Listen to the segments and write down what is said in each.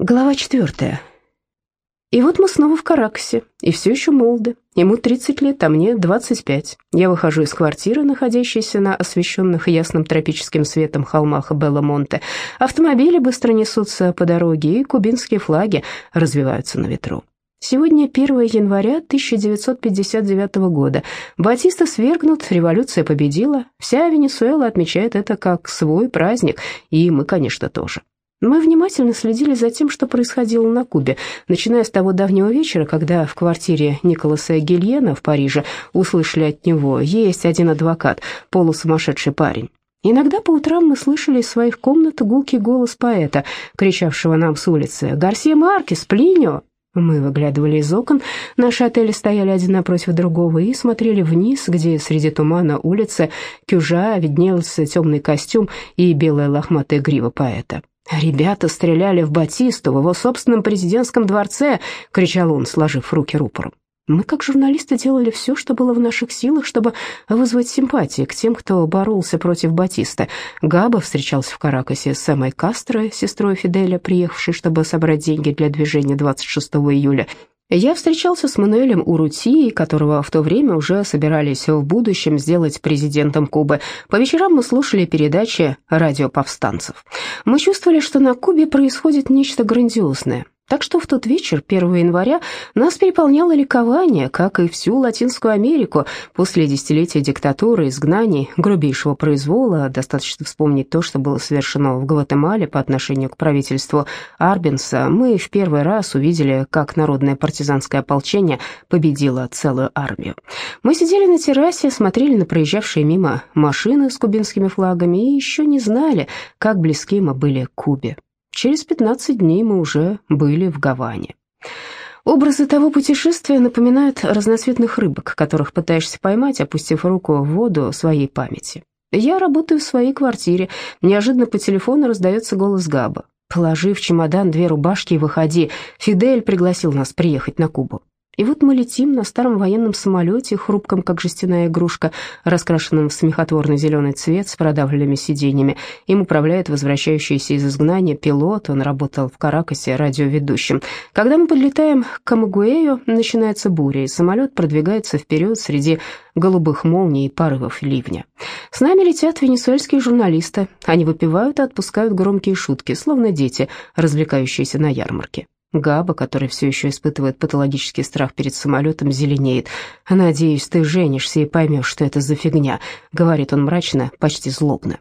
Глава четвертая. И вот мы снова в Каракасе, и все еще молоды. Ему 30 лет, а мне 25. Я выхожу из квартиры, находящейся на освещенных ясным тропическим светом холмах Белла-Монте. Автомобили быстро несутся по дороге, и кубинские флаги развиваются на ветру. Сегодня 1 января 1959 года. Батиста свергнут, революция победила. Вся Венесуэла отмечает это как свой праздник, и мы, конечно, тоже. Мы внимательно следили за тем, что происходило на Кубе, начиная с того давнего вечера, когда в квартире Николаса Гильена в Париже услышали от него «Есть один адвокат, полусумасшедший парень». Иногда по утрам мы слышали из своих комнат гулкий голос поэта, кричавшего нам с улицы «Гарсия Маркес, Плинио!» Мы выглядывали из окон, наши отели стояли один напротив другого и смотрели вниз, где среди тумана улицы кюжа виднелся темный костюм и белая лохматая грива поэта. «Ребята стреляли в Батисту в его собственном президентском дворце!» — кричал он, сложив руки рупором. Мы, как журналисты, делали все, что было в наших силах, чтобы вызвать симпатии к тем, кто боролся против Батиста. Габа встречался в Каракасе с Эмой Кастро, сестрой Фиделя, приехавшей, чтобы собрать деньги для движения 26 июля. Я встречался с Мануэлем Урути, которого в то время уже собирались в будущем сделать президентом Кубы. По вечерам мы слушали передачи радиоповстанцев. Мы чувствовали, что на Кубе происходит нечто грандиозное. Так что в тот вечер, 1 января, нас переполняло ликование, как и всю Латинскую Америку. После десятилетия диктатуры, изгнаний, грубейшего произвола, достаточно вспомнить то, что было совершено в Гватемале по отношению к правительству Арбенса, мы в первый раз увидели, как народное партизанское ополчение победило целую армию. Мы сидели на террасе, смотрели на проезжавшие мимо машины с кубинскими флагами и еще не знали, как близки мы были к Кубе. Через 15 дней мы уже были в Гаване. Образы того путешествия напоминают разноцветных рыбок, которых пытаешься поймать, опустив руку в воду своей памяти. Я работаю в своей квартире. Неожиданно по телефону раздается голос Габа. «Положи в чемодан две рубашки и выходи. Фидель пригласил нас приехать на Кубу». И вот мы летим на старом военном самолете, хрупком, как жестяная игрушка, раскрашенном в смехотворный зеленый цвет с продавленными сиденьями. Им управляет возвращающийся из изгнания пилот, он работал в Каракасе радиоведущим. Когда мы подлетаем к Камагуэю, начинается буря, и самолет продвигается вперед среди голубых молний и порывов ливня. С нами летят венесуэльские журналисты. Они выпивают и отпускают громкие шутки, словно дети, развлекающиеся на ярмарке. Габа, который все еще испытывает патологический страх перед самолетом, зеленеет. «Надеюсь, ты женишься и поймешь, что это за фигня», — говорит он мрачно, почти злобно.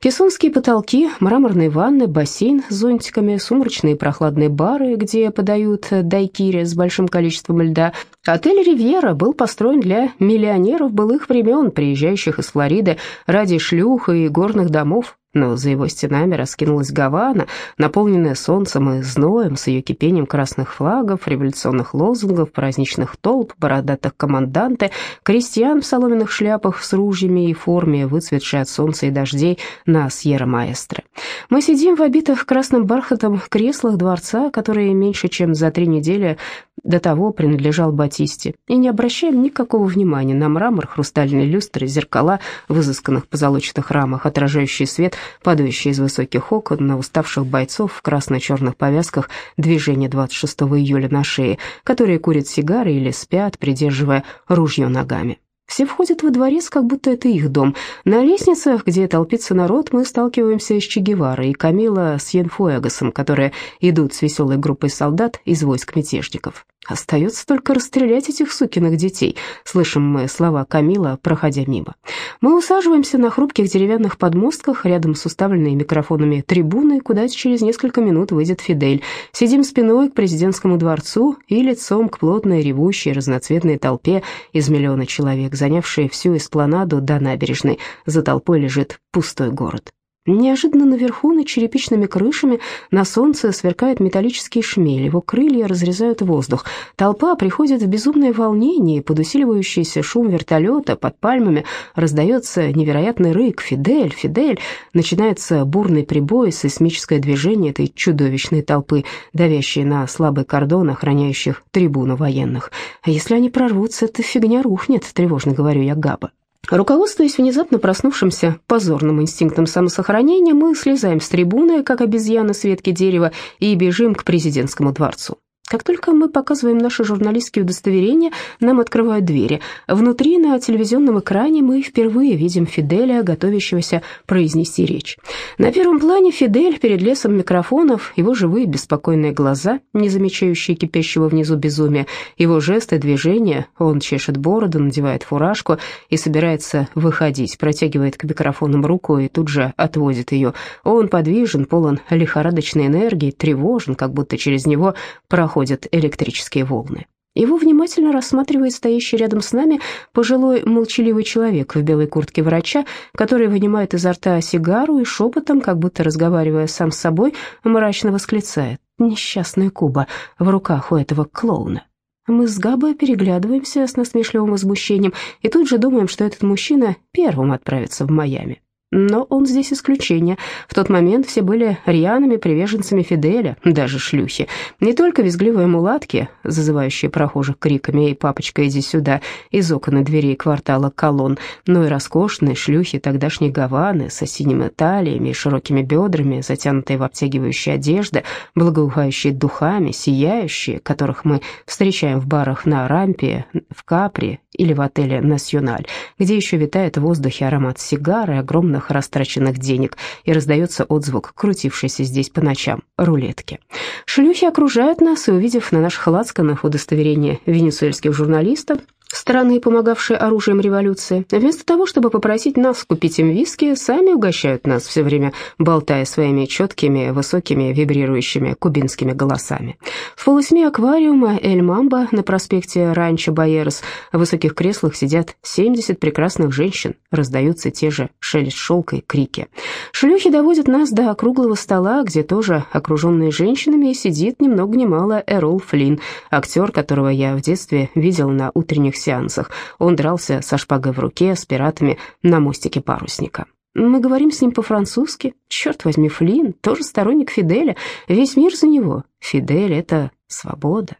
Кессонские потолки, мраморные ванны, бассейн с зонтиками, сумрачные прохладные бары, где подают дайкири с большим количеством льда. Отель «Ривьера» был построен для миллионеров былых времен, приезжающих из Флориды ради шлюх и горных домов но за его стенами раскинулась Гавана, наполненная солнцем и зноем, с ее кипением красных флагов, революционных лозунгов, праздничных толп, бородатых команданты, крестьян в соломенных шляпах с ружьями и форме, выцветшей от солнца и дождей на Сьерра-Маэстро. Мы сидим в обитых красным бархатом креслах дворца, которые меньше чем за три недели до того принадлежал Батисте, и не обращаем никакого внимания на мрамор, хрустальные люстры, зеркала в изысканных позолоченных рамах, отражающие свет, падающий из высоких окон на уставших бойцов в красно-черных повязках движение 26 июля на шее, которые курят сигары или спят, придерживая ружье ногами. Все входят во дворец, как будто это их дом. На лестницах, где толпится народ, мы сталкиваемся с Че Геварой и Камила с Йенфуэгасом, которые идут с веселой группой солдат из войск мятежников. «Остается только расстрелять этих сукиных детей», — слышим мы слова Камила, проходя мимо. Мы усаживаемся на хрупких деревянных подмостках рядом с уставленной микрофонами трибуной, куда через несколько минут выйдет Фидель. Сидим спиной к президентскому дворцу и лицом к плотной, ревущей, разноцветной толпе из миллиона человек, занявшей всю эспланаду до набережной. За толпой лежит пустой город. Неожиданно наверху, над черепичными крышами, на солнце сверкает металлический шмель, его крылья разрезают воздух. Толпа приходит в безумное волнение, под усиливающийся шум вертолета под пальмами раздается невероятный рык «Фидель! Фидель!». Начинается бурный прибой, сейсмическое движение этой чудовищной толпы, давящей на слабый кордон, охраняющих трибуну военных. А если они прорвутся, эта фигня рухнет, тревожно говорю я Габа. Руководствуясь внезапно проснувшимся позорным инстинктом самосохранения, мы слезаем с трибуны, как обезьяны с ветки дерева, и бежим к президентскому дворцу. Как только мы показываем наши журналистские удостоверения, нам открывают двери. Внутри на телевизионном экране мы впервые видим Фиделя, готовящегося произнести речь. На первом плане Фидель перед лесом микрофонов, его живые беспокойные глаза, не замечающие кипящего внизу безумия, его жесты, движения, он чешет бороду, надевает фуражку и собирается выходить, протягивает к микрофонам руку и тут же отводит ее. Он подвижен, полон лихорадочной энергии, тревожен, как будто через него проходит проходят электрические волны. Его внимательно рассматривает стоящий рядом с нами пожилой молчаливый человек в белой куртке врача, который вынимает изо рта сигару и шепотом, как будто разговаривая сам с собой, мрачно восклицает «Несчастная Куба в руках у этого клоуна». Мы с Габой переглядываемся с насмешливым возмущением и тут же думаем, что этот мужчина первым отправится в Майами. Но он здесь исключение. В тот момент все были рьяными приверженцами Фиделя, даже шлюхи. Не только визгливые мулатки, зазывающие прохожих криками «Эй, папочка, иди сюда!» из окон и дверей квартала Колон, но и роскошные шлюхи тогдашней Гаваны со синими талиями и широкими бедрами, затянутые в обтягивающие одежды, благоухающие духами, сияющие, которых мы встречаем в барах на Рампе, в Капри или в отеле «Националь», где еще витает в воздухе аромат сигары, огромных растраченных денег, и раздается отзвук, крутившийся здесь по ночам, рулетки. Шлюхи окружают нас, и, увидев на наших лацканах удостоверение венесуэльских журналистов, страны, помогавшие оружием революции, вместо того, чтобы попросить нас купить им виски, сами угощают нас все время, болтая своими четкими, высокими, вибрирующими кубинскими голосами. В полусьме аквариума Эль Мамба на проспекте Ранчо Байерос в высоких креслах сидят 70 прекрасных женщин, раздаются те же шелест шелка и крики. Шлюхи доводят нас до круглого стола, где тоже, окруженные женщинами, сидит ни много ни мало Эрол Флинн, актер, которого я в детстве видел на утренних сеансах. Он дрался со шпагой в руке с пиратами на мостике парусника. Мы говорим с ним по-французски. Черт возьми, Флинн, тоже сторонник Фиделя. Весь мир за него. Фидель — это свобода.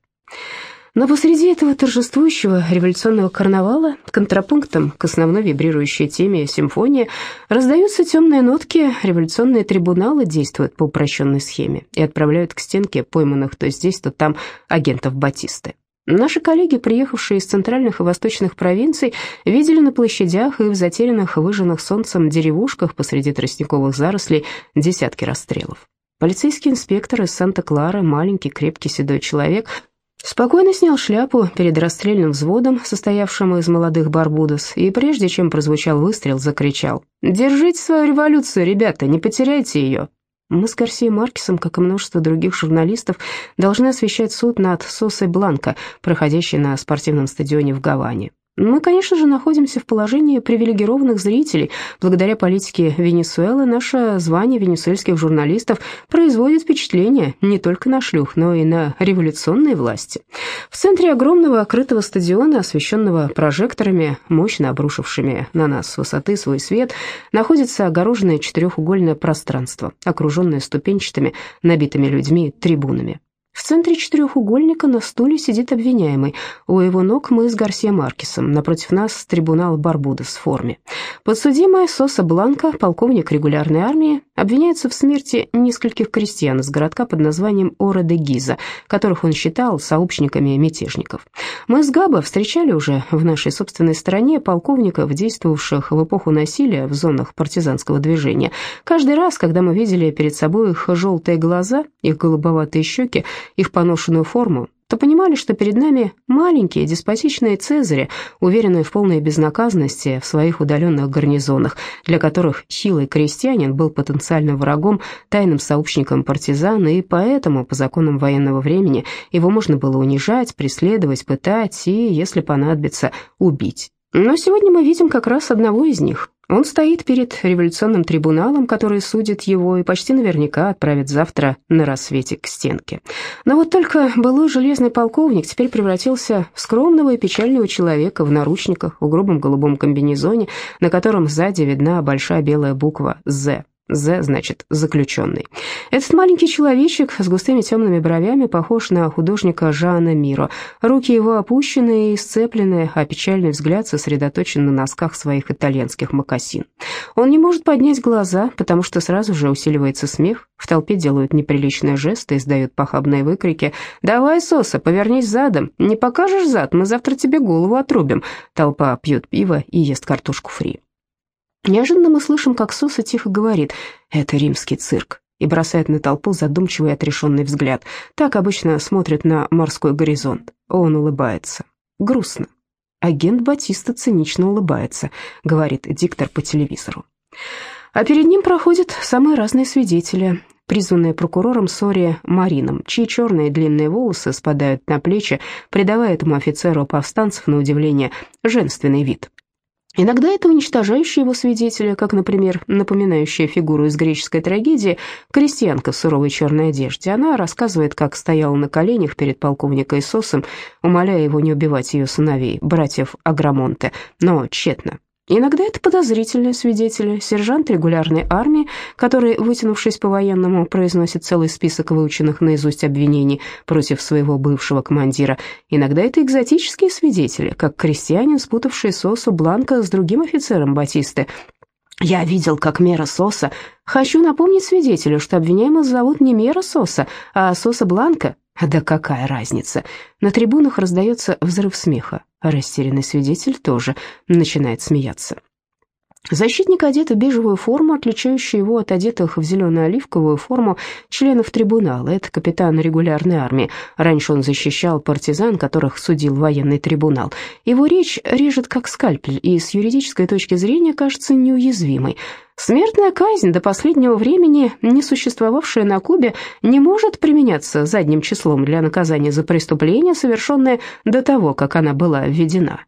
Но посреди этого торжествующего революционного карнавала, контрапунктом к основной вибрирующей теме симфонии, раздаются темные нотки, революционные трибуналы действуют по упрощенной схеме и отправляют к стенке пойманных то здесь, то там агентов Батисты. Наши коллеги, приехавшие из центральных и восточных провинций, видели на площадях и в затерянных, выжженных солнцем деревушках посреди тростниковых зарослей десятки расстрелов. Полицейский инспектор из Санта-Клары, маленький, крепкий, седой человек, спокойно снял шляпу перед расстрельным взводом, состоявшим из молодых барбудос, и прежде чем прозвучал выстрел, закричал «Держите свою революцию, ребята, не потеряйте ее!» Мы с Гарсией Маркесом, как и множество других журналистов, должны освещать суд над Сосой Бланко, проходящий на спортивном стадионе в Гаване. Мы, конечно же, находимся в положении привилегированных зрителей. Благодаря политике Венесуэлы наше звание венесуэльских журналистов производит впечатление не только на шлюх, но и на революционные власти. В центре огромного открытого стадиона, освещенного прожекторами, мощно обрушившими на нас с высоты свой свет, находится огороженное четырехугольное пространство, окруженное ступенчатыми, набитыми людьми трибунами. В центре четырехугольника на стуле сидит обвиняемый. У его ног мы с Гарсия Маркесом. Напротив нас трибунал Барбудос в форме. Подсудимая Соса Бланка, полковник регулярной армии, обвиняется в смерти нескольких крестьян из городка под названием Ора де Гиза, которых он считал сообщниками мятежников. Мы с Габа встречали уже в нашей собственной стране полковников, действовавших в эпоху насилия в зонах партизанского движения. Каждый раз, когда мы видели перед собой их желтые глаза, их голубоватые щеки, их поношенную форму, то понимали, что перед нами маленькие деспотичные цезари, уверенные в полной безнаказанности в своих удаленных гарнизонах, для которых хилый крестьянин был потенциальным врагом, тайным сообщником партизан, и поэтому, по законам военного времени, его можно было унижать, преследовать, пытать и, если понадобится, убить. Но сегодня мы видим как раз одного из них, он стоит перед революционным трибуналом, который судит его и почти наверняка отправит завтра на рассвете к стенке. Но вот только былой железный полковник теперь превратился в скромного и печального человека в наручниках, в грубом голубом комбинезоне, на котором сзади видна большая белая буква «З». З значит заключенный. Этот маленький человечек с густыми темными бровями похож на художника Жана Миро. Руки его опущены и сцеплены, а печальный взгляд сосредоточен на носках своих итальянских мокасин. Он не может поднять глаза, потому что сразу же усиливается смех. В толпе делают неприличные жесты, издают похабные выкрики. «Давай, Соса, повернись задом. Не покажешь зад, мы завтра тебе голову отрубим». Толпа пьет пиво и ест картошку фри. Неожиданно мы слышим, как Соса тихо говорит «Это римский цирк» и бросает на толпу задумчивый и отрешенный взгляд. Так обычно смотрит на морской горизонт. Он улыбается. Грустно. Агент Батиста цинично улыбается, говорит диктор по телевизору. А перед ним проходят самые разные свидетели, призванные прокурором Сори Марином, чьи черные длинные волосы спадают на плечи, придавая этому офицеру повстанцев, на удивление, женственный вид. Иногда это уничтожающие его свидетели, как, например, напоминающая фигуру из греческой трагедии, крестьянка в суровой черной одежде. Она рассказывает, как стояла на коленях перед полковником Иисусом, умоляя его не убивать ее сыновей, братьев Аграмонте, но тщетно. Иногда это подозрительные свидетели, сержант регулярной армии, который, вытянувшись по-военному, произносит целый список выученных наизусть обвинений против своего бывшего командира. Иногда это экзотические свидетели, как крестьянин, спутавший Сосу Бланка с другим офицером Батисты. «Я видел, как Мера Соса...» «Хочу напомнить свидетелю, что обвиняемого зовут не Мера Соса, а Соса Бланка». «Да какая разница?» На трибунах раздается взрыв смеха. Растерянный свидетель тоже начинает смеяться. Защитник одет в бежевую форму, отличающую его от одетых в зелено-оливковую форму членов трибунала. Это капитан регулярной армии. Раньше он защищал партизан, которых судил военный трибунал. Его речь режет как скальпель и с юридической точки зрения кажется неуязвимой. Смертная казнь, до последнего времени не существовавшая на Кубе, не может применяться задним числом для наказания за преступление, совершенное до того, как она была введена.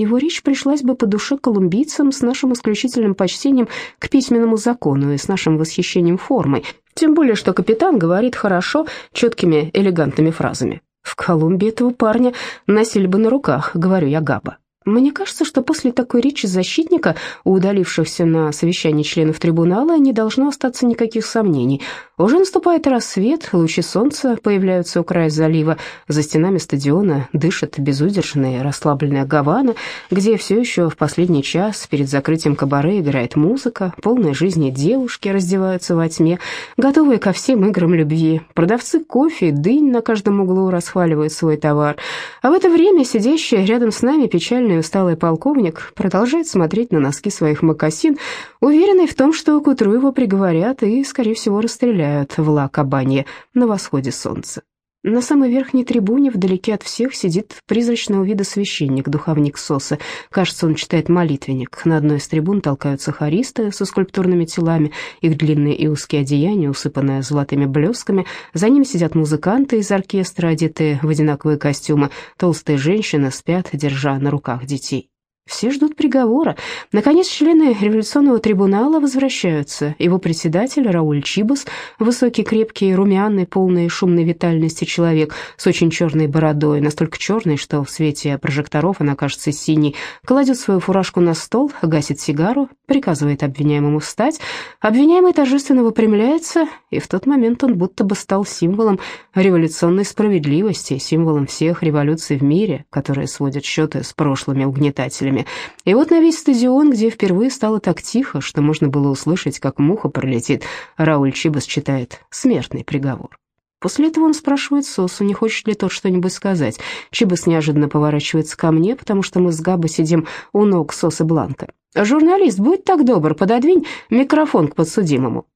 Его речь пришлась бы по душе колумбийцам с нашим исключительным почтением к письменному закону и с нашим восхищением формой, тем более что капитан говорит хорошо, четкими, элегантными фразами. В Колумбии этого парня носили бы на руках, говорю я Габа. Мне кажется, что после такой речи защитника, у удалившихся на совещание членов трибунала, не должно остаться никаких сомнений. Уже наступает рассвет, лучи солнца появляются у края залива, за стенами стадиона дышит безудержная расслабленная Гавана, где все еще в последний час перед закрытием кабаре играет музыка, полная жизни девушки раздеваются во тьме, готовые ко всем играм любви. Продавцы кофе дынь на каждом углу расхваливают свой товар. А в это время сидящий рядом с нами печальный и усталый полковник продолжает смотреть на носки своих мокасин, уверенный в том, что к утру его приговорят и, скорее всего, расстреляют в Ла-Кабанье на восходе солнца. На самой верхней трибуне, вдалеке от всех, сидит призрачного вида священник, духовник Соса. Кажется, он читает молитвенник. На одной из трибун толкаются хористы со скульптурными телами, их длинные и узкие одеяния, усыпанные золотыми блесками. За ними сидят музыканты из оркестра, одетые в одинаковые костюмы. Толстые женщины спят, держа на руках детей. Все ждут приговора. Наконец, члены революционного трибунала возвращаются. Его председатель Рауль Чибас, высокий, крепкий, румяный, полный шумной витальности человек с очень черной бородой, настолько черной, что в свете прожекторов она кажется синей, кладет свою фуражку на стол, гасит сигару, приказывает обвиняемому встать. Обвиняемый торжественно выпрямляется, и в тот момент он будто бы стал символом революционной справедливости, символом всех революций в мире, которые сводят счеты с прошлыми угнетателями зрителями. И вот на весь стадион, где впервые стало так тихо, что можно было услышать, как муха пролетит, Рауль Чибас читает «Смертный приговор». После этого он спрашивает Сосу, не хочет ли тот что-нибудь сказать. Чибас неожиданно поворачивается ко мне, потому что мы с Габой сидим у ног Сосы Бланка. «Журналист, будь так добр, пододвинь микрофон к подсудимому».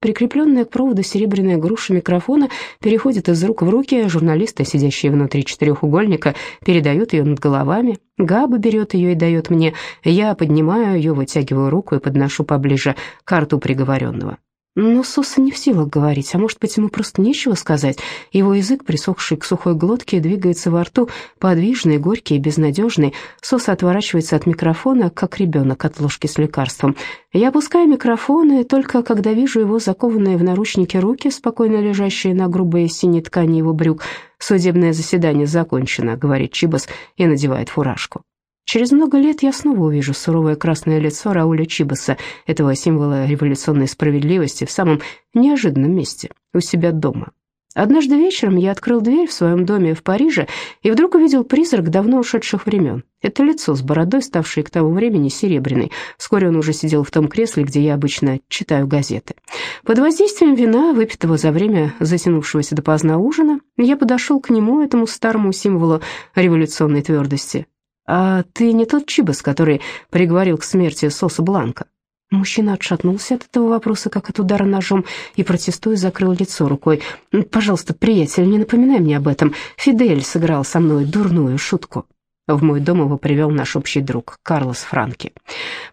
Прикрепленная к проводу серебряная груша микрофона переходит из рук в руки, журналисты, сидящие внутри четырехугольника, передают ее над головами. Габа берет ее и дает мне. Я поднимаю ее, вытягиваю руку и подношу поближе к рту приговоренного. Но Соса не в силах говорить, а может быть, ему просто нечего сказать. Его язык, присохший к сухой глотке, двигается во рту, подвижный, горький и безнадежный. Соса отворачивается от микрофона, как ребенок от ложки с лекарством. Я опускаю микрофон, и только когда вижу его закованные в наручники руки, спокойно лежащие на грубой синей ткани его брюк, «Судебное заседание закончено», — говорит Чибас и надевает фуражку. Через много лет я снова увижу суровое красное лицо Рауля Чибаса, этого символа революционной справедливости, в самом неожиданном месте, у себя дома. Однажды вечером я открыл дверь в своем доме в Париже и вдруг увидел призрак давно ушедших времен. Это лицо с бородой, ставшее к тому времени серебряной. Вскоре он уже сидел в том кресле, где я обычно читаю газеты. Под воздействием вина, выпитого за время затянувшегося допоздна ужина, я подошел к нему, этому старому символу революционной твердости. «А ты не тот Чибас, который приговорил к смерти Соса Бланка?» Мужчина отшатнулся от этого вопроса, как от удара ножом, и, протестуя, закрыл лицо рукой. «Пожалуйста, приятель, не напоминай мне об этом. Фидель сыграл со мной дурную шутку». В мой дом его привел наш общий друг, Карлос Франки.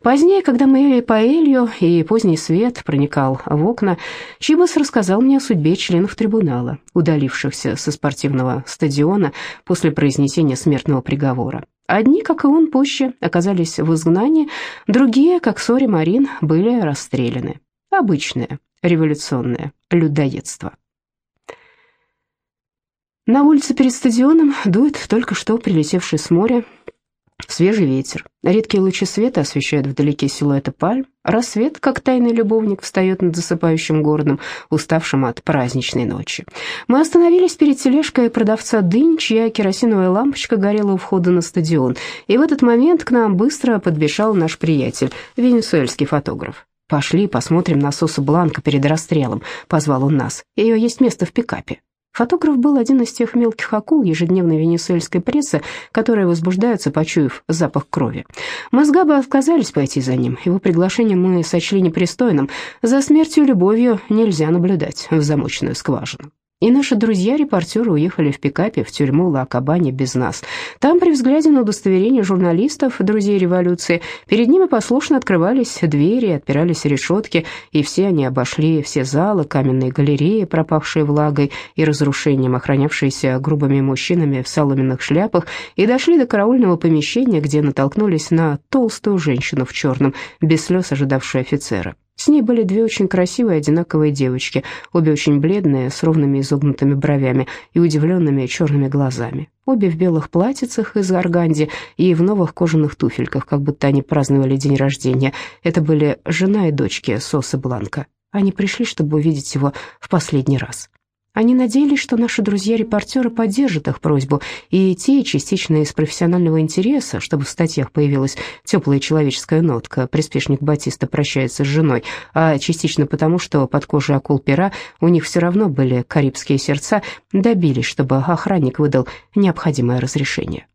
Позднее, когда мы ели паэлью и поздний свет проникал в окна, Чибас рассказал мне о судьбе членов трибунала, удалившихся со спортивного стадиона после произнесения смертного приговора. Одни, как и он, позже оказались в изгнании, другие, как Сори Марин, были расстреляны. Обычное революционное людоедство. На улице перед стадионом дует только что прилетевший с моря свежий ветер. Редкие лучи света освещают вдалеке силуэты пальм. Рассвет, как тайный любовник, встает над засыпающим городом, уставшим от праздничной ночи. Мы остановились перед тележкой продавца дынь, чья керосиновая лампочка горела у входа на стадион. И в этот момент к нам быстро подбежал наш приятель, венесуэльский фотограф. «Пошли, посмотрим на Сосу Бланка перед расстрелом», — позвал он нас. «Ее есть место в пикапе». Фотограф был один из тех мелких акул ежедневной венесуэльской прессы, которые возбуждаются, почуяв запах крови. Мы с Габо отказались пойти за ним. Его приглашение мы сочли непристойным. За смертью любовью нельзя наблюдать в замоченную скважину. И наши друзья-репортеры уехали в пикапе в тюрьму Ла-Кабани без нас. Там, при взгляде на удостоверение журналистов, друзей революции, перед ними послушно открывались двери, отпирались решетки, и все они обошли все залы, каменные галереи, пропахшие влагой и разрушением, охранявшиеся грубыми мужчинами в соломенных шляпах, и дошли до караульного помещения, где натолкнулись на толстую женщину в черном, без слез ожидавшую офицера. С ней были две очень красивые одинаковые девочки, обе очень бледные, с ровными изогнутыми бровями и удивленными черными глазами. Обе в белых платьицах из органди и в новых кожаных туфельках, как будто они праздновали день рождения. Это были жена и дочки Сосы Бланка. Они пришли, чтобы увидеть его в последний раз. Они надеялись, что наши друзья-репортеры поддержат их просьбу, и те, частично из профессионального интереса, чтобы в статьях появилась теплая человеческая нотка, приспешник Батиста прощается с женой, а частично потому, что под кожей акул пера у них все равно были карибские сердца, добились, чтобы охранник выдал необходимое разрешение.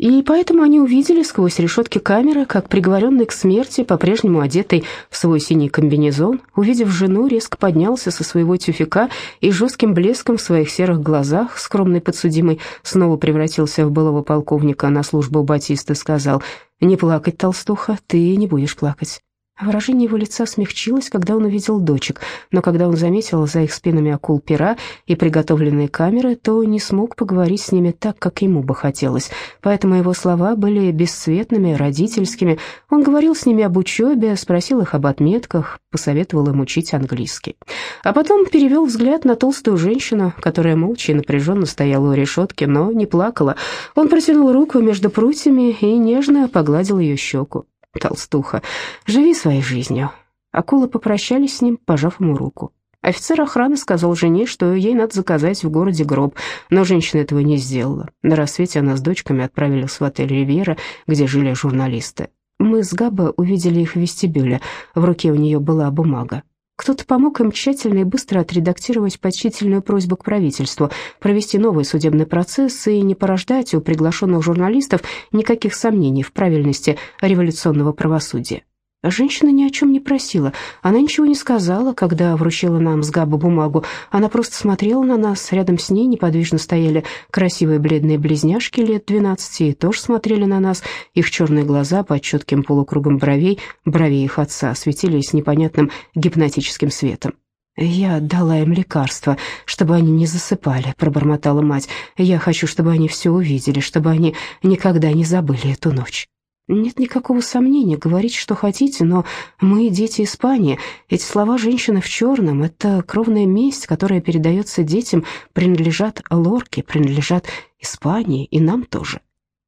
И поэтому они увидели сквозь решетки камеры, как приговоренный к смерти, по-прежнему одетый в свой синий комбинезон, увидев жену, резко поднялся со своего тюфяка и жестким блеском в своих серых глазах, скромный подсудимый, снова превратился в былого полковника на службу Батиста, сказал «Не плакать, толстуха, ты не будешь плакать». Выражение его лица смягчилось, когда он увидел дочек, но когда он заметил за их спинами акул пера и приготовленные камеры, то не смог поговорить с ними так, как ему бы хотелось. Поэтому его слова были бесцветными, родительскими. Он говорил с ними об учебе, спросил их об отметках, посоветовал им учить английский. А потом перевел взгляд на толстую женщину, которая молча и напряженно стояла у решетки, но не плакала. Он протянул руку между прутьями и нежно погладил ее щеку толстуха, живи своей жизнью». Акулы попрощались с ним, пожав ему руку. Офицер охраны сказал жене, что ей надо заказать в городе гроб, но женщина этого не сделала. На рассвете она с дочками отправилась в отель «Ривьера», где жили журналисты. Мы с Габа увидели их в вестибюле, в руке у нее была бумага. Кто-то помог им тщательно и быстро отредактировать почтительную просьбу к правительству, провести новый судебный процесс и не порождать у приглашенных журналистов никаких сомнений в правильности революционного правосудия. Женщина ни о чем не просила, она ничего не сказала, когда вручила нам с Габу бумагу. Она просто смотрела на нас, рядом с ней неподвижно стояли красивые бледные близняшки лет двенадцати и тоже смотрели на нас. Их черные глаза под четким полукругом бровей, бровей их отца, светились непонятным гипнотическим светом. «Я дала им лекарства, чтобы они не засыпали», — пробормотала мать. «Я хочу, чтобы они все увидели, чтобы они никогда не забыли эту ночь». Нет никакого сомнения, говорить, что хотите, но мы дети Испании. Эти слова женщины в черном — это кровная месть, которая передается детям, принадлежат Лорке, принадлежат Испании и нам тоже.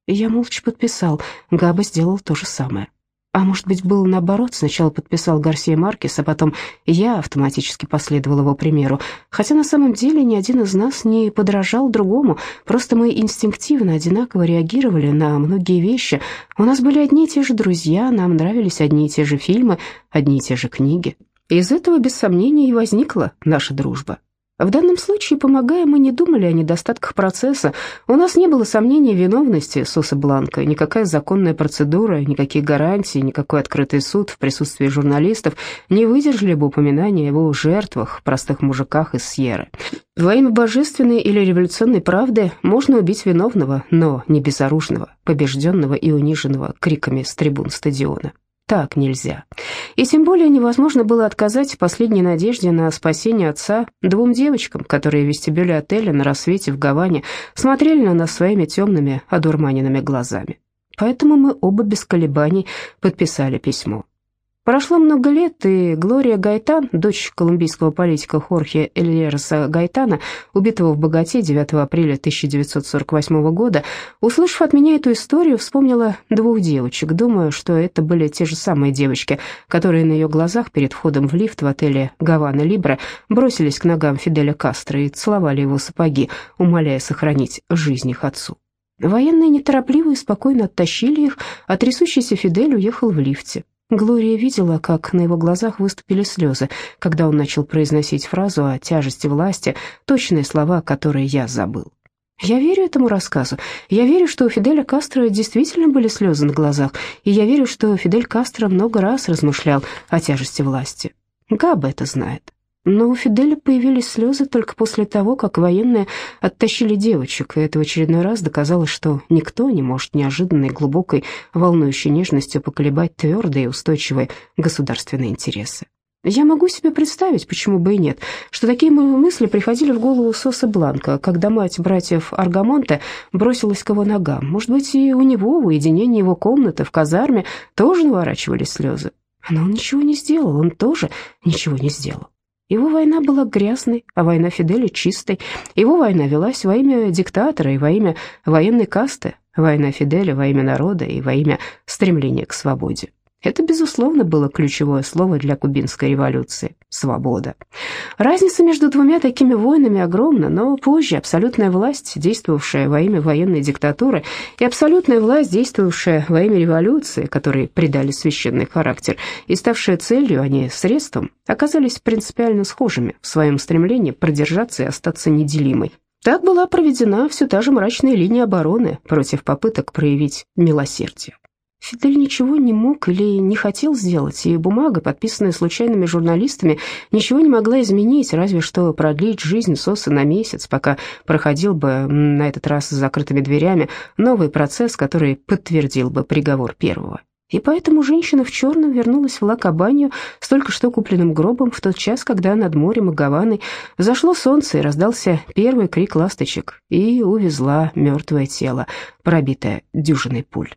Я молча подписал. Габа сделал то же самое. А может быть, было наоборот, сначала подписал Гарсия Маркес, а потом я автоматически последовал его примеру. Хотя на самом деле ни один из нас не подражал другому, просто мы инстинктивно одинаково реагировали на многие вещи. У нас были одни и те же друзья, нам нравились одни и те же фильмы, одни и те же книги. Из этого, без сомнения, и возникла наша дружба. В данном случае, помогая, мы не думали о недостатках процесса. У нас не было сомнений в виновности Соса Бланка. Никакая законная процедура, никакие гарантии, никакой открытый суд в присутствии журналистов не выдержали бы упоминания о его жертвах, простых мужиках из Сьерры. Во имя божественной или революционной правды можно убить виновного, но не безоружного, побежденного и униженного криками с трибун стадиона так нельзя. И тем более невозможно было отказать в последней надежде на спасение отца двум девочкам, которые в вестибюле отеля на рассвете в Гаване смотрели на нас своими темными, одурманенными глазами. Поэтому мы оба без колебаний подписали письмо. Прошло много лет, и Глория Гайтан, дочь колумбийского политика Хорхе Эльереса Гайтана, убитого в Богате 9 апреля 1948 года, услышав от меня эту историю, вспомнила двух девочек, думая, что это были те же самые девочки, которые на ее глазах перед входом в лифт в отеле «Гавана Либра» бросились к ногам Фиделя Кастро и целовали его сапоги, умоляя сохранить жизнь их отцу. Военные неторопливо и спокойно оттащили их, а трясущийся Фидель уехал в лифте. Глория видела, как на его глазах выступили слезы, когда он начал произносить фразу о тяжести власти, точные слова, которые я забыл. Я верю этому рассказу. Я верю, что у Фиделя Кастро действительно были слезы на глазах, и я верю, что Фидель Кастро много раз размышлял о тяжести власти. Габа это знает. Но у Фиделя появились слезы только после того, как военные оттащили девочек, и это в очередной раз доказало, что никто не может неожиданной, глубокой, волнующей нежностью поколебать твердые и устойчивые государственные интересы. Я могу себе представить, почему бы и нет, что такие мысли приходили в голову Соса Бланка, когда мать братьев Аргамонте бросилась к его ногам. Может быть, и у него в уединении его комнаты в казарме тоже наворачивались слезы. Но он ничего не сделал, он тоже ничего не сделал. Его война была грязной, а война Фиделя чистой. Его война велась во имя диктатора и во имя военной касты, война Фиделя во имя народа и во имя стремления к свободе. Это, безусловно, было ключевое слово для кубинской революции – свобода. Разница между двумя такими войнами огромна, но позже абсолютная власть, действовавшая во имя военной диктатуры, и абсолютная власть, действовавшая во имя революции, которые придали священный характер и ставшая целью, а не средством, оказались принципиально схожими в своем стремлении продержаться и остаться неделимой. Так была проведена все та же мрачная линия обороны против попыток проявить милосердие. Фидель ничего не мог или не хотел сделать, и бумага, подписанная случайными журналистами, ничего не могла изменить, разве что продлить жизнь Соса на месяц, пока проходил бы, на этот раз с закрытыми дверями, новый процесс, который подтвердил бы приговор первого. И поэтому женщина в черном вернулась в Ла-Кабанью с только что купленным гробом в тот час, когда над морем и Гаваной зашло солнце и раздался первый крик ласточек, и увезла мертвое тело, пробитое дюжиной пуль.